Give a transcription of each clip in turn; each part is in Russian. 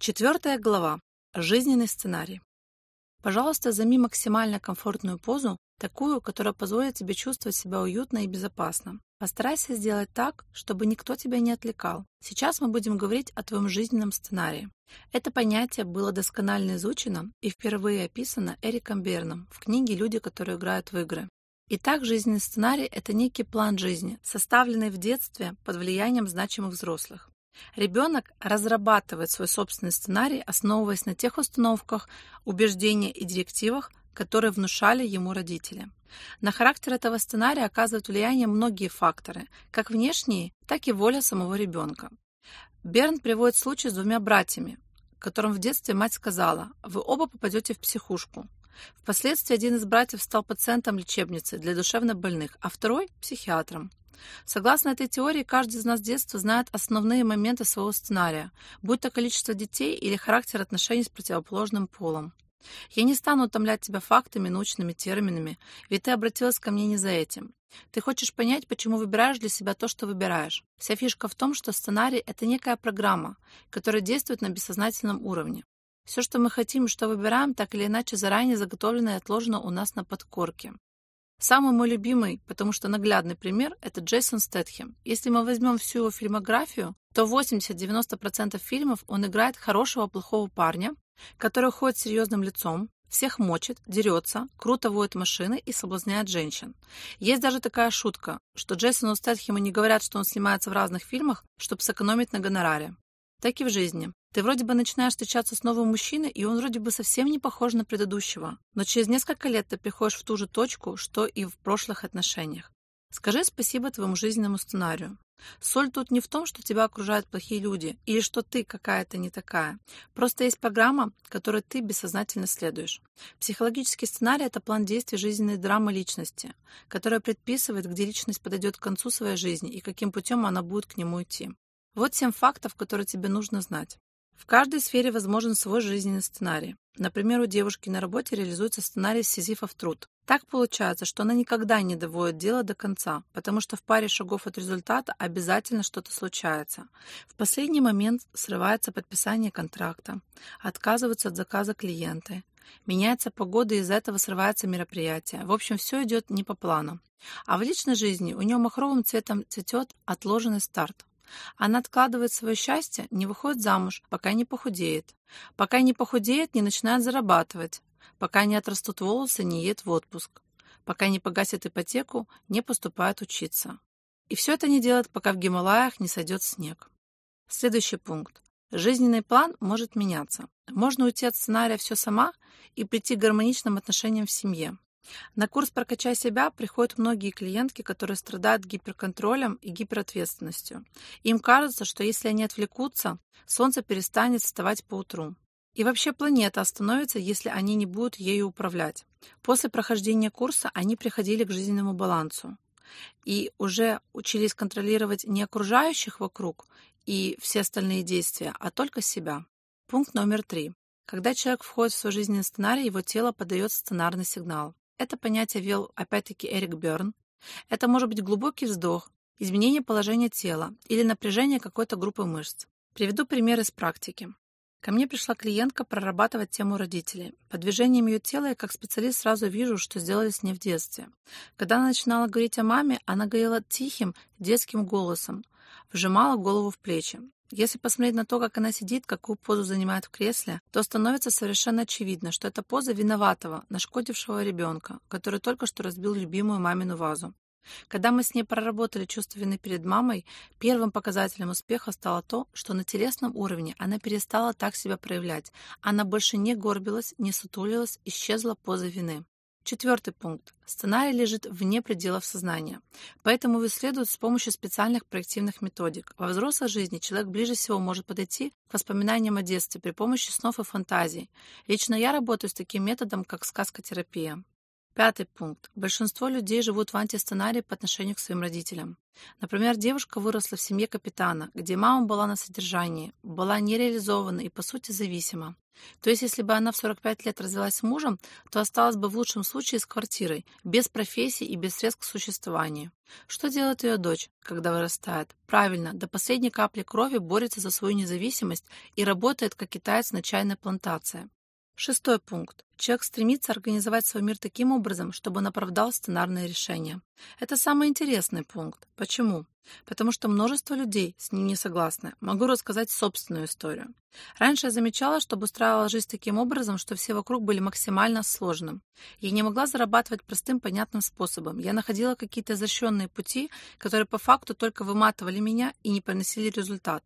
Четвертая глава. Жизненный сценарий. Пожалуйста, займи максимально комфортную позу, такую, которая позволит тебе чувствовать себя уютно и безопасно. Постарайся сделать так, чтобы никто тебя не отвлекал. Сейчас мы будем говорить о твоем жизненном сценарии. Это понятие было досконально изучено и впервые описано Эриком Берном в книге «Люди, которые играют в игры». Итак, жизненный сценарий – это некий план жизни, составленный в детстве под влиянием значимых взрослых. Ребенок разрабатывает свой собственный сценарий, основываясь на тех установках, убеждениях и директивах, которые внушали ему родители. На характер этого сценария оказывают влияние многие факторы, как внешние, так и воля самого ребенка. Берн приводит случай с двумя братьями, которым в детстве мать сказала «Вы оба попадете в психушку». Впоследствии один из братьев стал пациентом лечебницы для душевнобольных, а второй – психиатром. Согласно этой теории, каждый из нас с детства знает основные моменты своего сценария, будь то количество детей или характер отношений с противоположным полом. Я не стану утомлять тебя фактами, научными терминами, ведь ты обратилась ко мне не за этим. Ты хочешь понять, почему выбираешь для себя то, что выбираешь. Вся фишка в том, что сценарий — это некая программа, которая действует на бессознательном уровне. Все, что мы хотим что выбираем, так или иначе заранее заготовлено и отложено у нас на подкорке. Самый мой любимый, потому что наглядный пример, это Джейсон Стэтхем. Если мы возьмем всю его фильмографию, то 80-90% фильмов он играет хорошего, плохого парня, который ходит серьезным лицом, всех мочит, дерется, круто водит машины и соблазняет женщин. Есть даже такая шутка, что Джейсону Стэтхему не говорят, что он снимается в разных фильмах, чтобы сэкономить на гонораре. Так и в жизни. Ты вроде бы начинаешь встречаться с новым мужчиной, и он вроде бы совсем не похож на предыдущего. Но через несколько лет ты приходишь в ту же точку, что и в прошлых отношениях. Скажи спасибо твоему жизненному сценарию. Соль тут не в том, что тебя окружают плохие люди, или что ты какая-то не такая. Просто есть программа, которой ты бессознательно следуешь. Психологический сценарий – это план действий жизненной драмы личности, которая предписывает, где личность подойдет к концу своей жизни и каким путем она будет к нему идти. Вот семь фактов, которые тебе нужно знать. В каждой сфере возможен свой жизненный сценарий. Например, у девушки на работе реализуется сценарий «Сизифов труд». Так получается, что она никогда не доводит дело до конца, потому что в паре шагов от результата обязательно что-то случается. В последний момент срывается подписание контракта, отказываются от заказа клиенты, меняется погода и из-за этого срывается мероприятие. В общем, все идет не по плану. А в личной жизни у нее махровым цветом цветет отложенный старт. Она откладывает свое счастье, не выходит замуж, пока не похудеет. Пока не похудеет, не начинает зарабатывать. Пока не отрастут волосы, не едет в отпуск. Пока не погасит ипотеку, не поступает учиться. И все это не делает, пока в Гималаях не сойдет снег. Следующий пункт. Жизненный план может меняться. Можно уйти от сценария «все сама» и прийти к гармоничным отношениям в семье. На курс «Прокачай себя» приходят многие клиентки, которые страдают гиперконтролем и гиперответственностью. Им кажется, что если они отвлекутся, солнце перестанет вставать по утру. И вообще планета остановится, если они не будут ею управлять. После прохождения курса они приходили к жизненному балансу и уже учились контролировать не окружающих вокруг и все остальные действия, а только себя. Пункт номер три. Когда человек входит в свой жизненный сценарий, его тело подает сценарный сигнал. Это понятие ввел опять-таки Эрик Берн. Это может быть глубокий вздох, изменение положения тела или напряжение какой-то группы мышц. Приведу пример из практики. Ко мне пришла клиентка прорабатывать тему родителей. По движениям ее тела я как специалист сразу вижу, что сделали с ней в детстве. Когда она начинала говорить о маме, она говорила тихим, детским голосом, вжимала голову в плечи. Если посмотреть на то, как она сидит, какую позу занимает в кресле, то становится совершенно очевидно, что это поза виноватого, нашкодившего ребенка, который только что разбил любимую мамину вазу. Когда мы с ней проработали чувство вины перед мамой, первым показателем успеха стало то, что на телесном уровне она перестала так себя проявлять. Она больше не горбилась, не сутулилась, исчезла поза вины. Четвертый пункт. Сценарий лежит вне пределов сознания, поэтому его исследуют с помощью специальных проективных методик. Во взрослой жизни человек ближе всего может подойти к воспоминаниям о детстве при помощи снов и фантазий. Лично я работаю с таким методом, как сказкотерапия. Пятый пункт. Большинство людей живут в антисценарии по отношению к своим родителям. Например, девушка выросла в семье капитана, где мама была на содержании, была нереализована и, по сути, зависима. То есть, если бы она в 45 лет развелась с мужем, то осталась бы в лучшем случае с квартирой, без профессии и без средств к существованию. Что делает ее дочь, когда вырастает? Правильно, до последней капли крови борется за свою независимость и работает как китаец на чайной плантации. Шестой пункт. Человек стремится организовать свой мир таким образом, чтобы он оправдал сценарное решение. Это самый интересный пункт. Почему? Потому что множество людей с ним не согласны. Могу рассказать собственную историю. Раньше я замечала, что обустраивала жизнь таким образом, что все вокруг были максимально сложным. Я не могла зарабатывать простым, понятным способом. Я находила какие-то изощренные пути, которые по факту только выматывали меня и не приносили результат.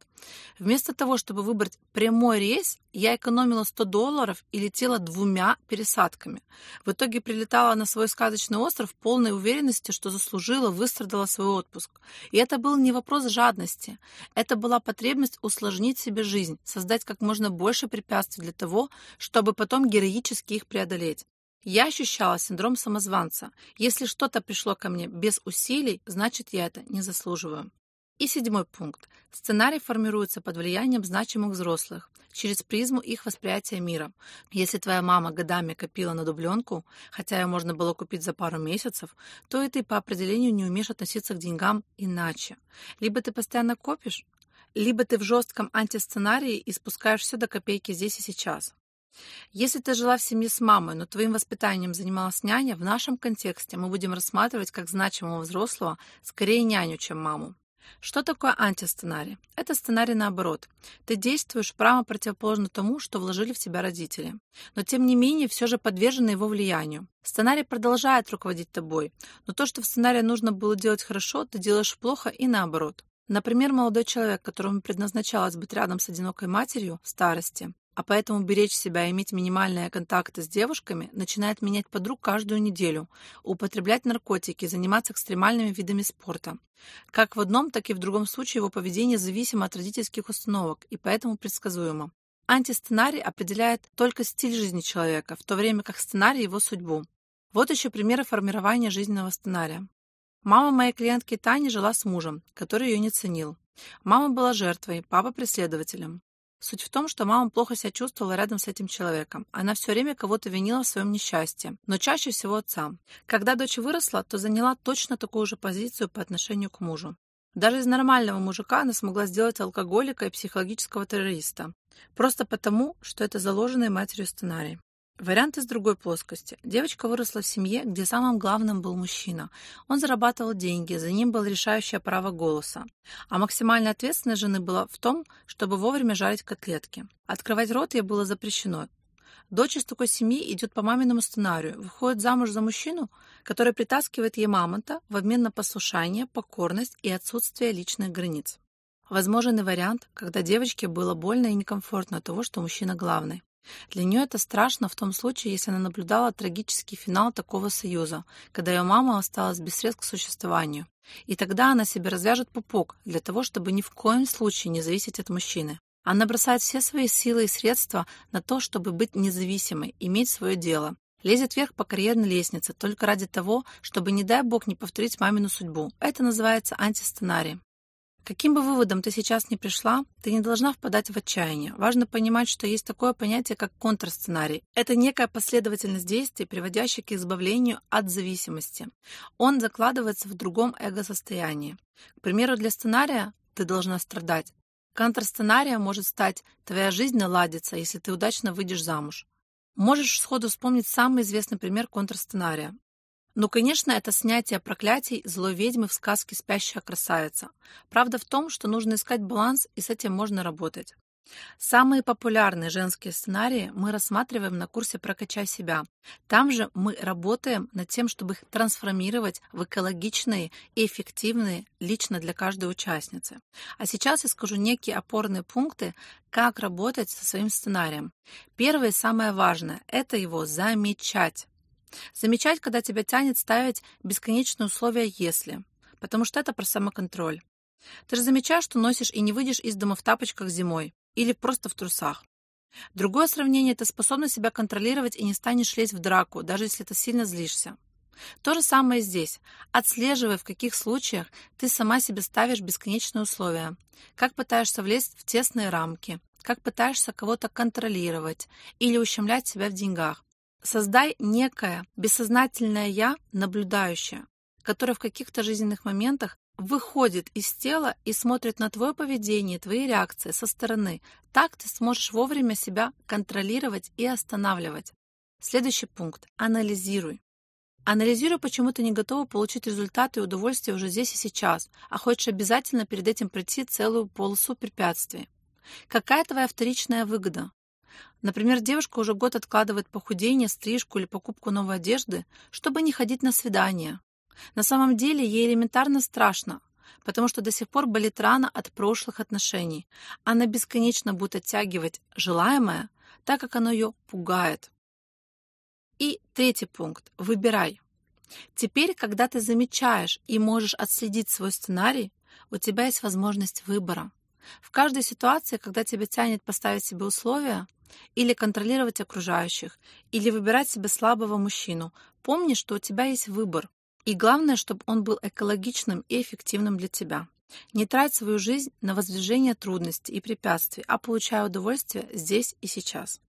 Вместо того, чтобы выбрать прямой рейс, я экономила 100 долларов и летела двумя пересадками. В итоге прилетала на свой сказочный остров полной уверенности, что заслужила, выстрадала свой отпуск. И это был не вопрос жадности. Это была потребность усложнить себе жизнь, создать как можно больше препятствий для того, чтобы потом героически их преодолеть. Я ощущала синдром самозванца. Если что-то пришло ко мне без усилий, значит, я это не заслуживаю. И седьмой пункт. Сценарий формируется под влиянием значимых взрослых, через призму их восприятия мира. Если твоя мама годами копила на дубленку, хотя ее можно было купить за пару месяцев, то и ты по определению не умеешь относиться к деньгам иначе. Либо ты постоянно копишь, либо ты в жестком антисценарии и спускаешь все до копейки здесь и сейчас. Если ты жила в семье с мамой, но твоим воспитанием занималась няня, в нашем контексте мы будем рассматривать как значимого взрослого скорее няню, чем маму. Что такое антисценарий? Это сценарий наоборот. Ты действуешь прямо противоположно тому, что вложили в тебя родители. Но тем не менее все же подвержены его влиянию. Сценарий продолжает руководить тобой, но то, что в сценарии нужно было делать хорошо, ты делаешь плохо и наоборот. Например, молодой человек, которому предназначалось быть рядом с одинокой матерью в старости, а поэтому беречь себя и иметь минимальные контакты с девушками, начинает менять подруг каждую неделю, употреблять наркотики, заниматься экстремальными видами спорта. Как в одном, так и в другом случае его поведение зависимо от родительских установок и поэтому предсказуемо. Антисценарий определяет только стиль жизни человека, в то время как сценарий его судьбу. Вот еще примеры формирования жизненного сценария. Мама моей клиентки Тани жила с мужем, который ее не ценил. Мама была жертвой, папа преследователем. Суть в том, что мама плохо себя чувствовала рядом с этим человеком. Она все время кого-то винила в своем несчастье, но чаще всего отца. Когда дочь выросла, то заняла точно такую же позицию по отношению к мужу. Даже из нормального мужика она смогла сделать алкоголика и психологического террориста. Просто потому, что это заложенный матерью сценарий. Вариант из другой плоскости. Девочка выросла в семье, где самым главным был мужчина. Он зарабатывал деньги, за ним было решающее право голоса. А максимальная ответственность жены была в том, чтобы вовремя жарить котлетки. Открывать рот ей было запрещено. Дочь из такой семьи идет по маминому сценарию, выходит замуж за мужчину, который притаскивает ей мамонта в обмен на послушание, покорность и отсутствие личных границ. Возможен и вариант, когда девочке было больно и некомфортно от того, что мужчина главный. Для нее это страшно в том случае, если она наблюдала трагический финал такого союза, когда ее мама осталась без средств к существованию. И тогда она себе развяжет пупок для того, чтобы ни в коем случае не зависеть от мужчины. Она бросает все свои силы и средства на то, чтобы быть независимой, иметь свое дело. Лезет вверх по карьерной лестнице только ради того, чтобы, не дай бог, не повторить мамину судьбу. Это называется антисценарий. Каким бы выводом ты сейчас ни пришла, ты не должна впадать в отчаяние. Важно понимать, что есть такое понятие, как контрсценарий. Это некая последовательность действий, приводящая к избавлению от зависимости. Он закладывается в другом эго-состоянии. К примеру, для сценария ты должна страдать. Контрсценария может стать «твоя жизнь наладится, если ты удачно выйдешь замуж». Можешь сходу вспомнить самый известный пример контрсценария. Ну, конечно, это снятие проклятий злой ведьмы в сказке «Спящая красавица». Правда в том, что нужно искать баланс, и с этим можно работать. Самые популярные женские сценарии мы рассматриваем на курсе «Прокачай себя». Там же мы работаем над тем, чтобы их трансформировать в экологичные и эффективные лично для каждой участницы. А сейчас я скажу некие опорные пункты, как работать со своим сценарием. Первое самое важное – это его замечать. Замечать, когда тебя тянет ставить бесконечные условия «если», потому что это про самоконтроль. Ты же замечаешь, что носишь и не выйдешь из дома в тапочках зимой или просто в трусах. Другое сравнение – это способность себя контролировать и не станешь лезть в драку, даже если ты сильно злишься. То же самое здесь. Отслеживай, в каких случаях ты сама себе ставишь бесконечные условия, как пытаешься влезть в тесные рамки, как пытаешься кого-то контролировать или ущемлять себя в деньгах. Создай некое бессознательное «я», наблюдающее, которое в каких-то жизненных моментах выходит из тела и смотрит на твое поведение, твои реакции со стороны. Так ты сможешь вовремя себя контролировать и останавливать. Следующий пункт. Анализируй. Анализируй, почему ты не готова получить результаты и удовольствие уже здесь и сейчас, а хочешь обязательно перед этим пройти целую полосу препятствий. Какая твоя вторичная выгода? Например, девушка уже год откладывает похудение, стрижку или покупку новой одежды, чтобы не ходить на свидания. На самом деле ей элементарно страшно, потому что до сих пор болит рана от прошлых отношений. Она бесконечно будет оттягивать желаемое, так как оно ее пугает. И третий пункт. Выбирай. Теперь, когда ты замечаешь и можешь отследить свой сценарий, у тебя есть возможность выбора. В каждой ситуации, когда тебя тянет поставить себе условия, или контролировать окружающих, или выбирать себе слабого мужчину, помни, что у тебя есть выбор. И главное, чтобы он был экологичным и эффективным для тебя. Не трать свою жизнь на воздвижение трудностей и препятствий, а получай удовольствие здесь и сейчас.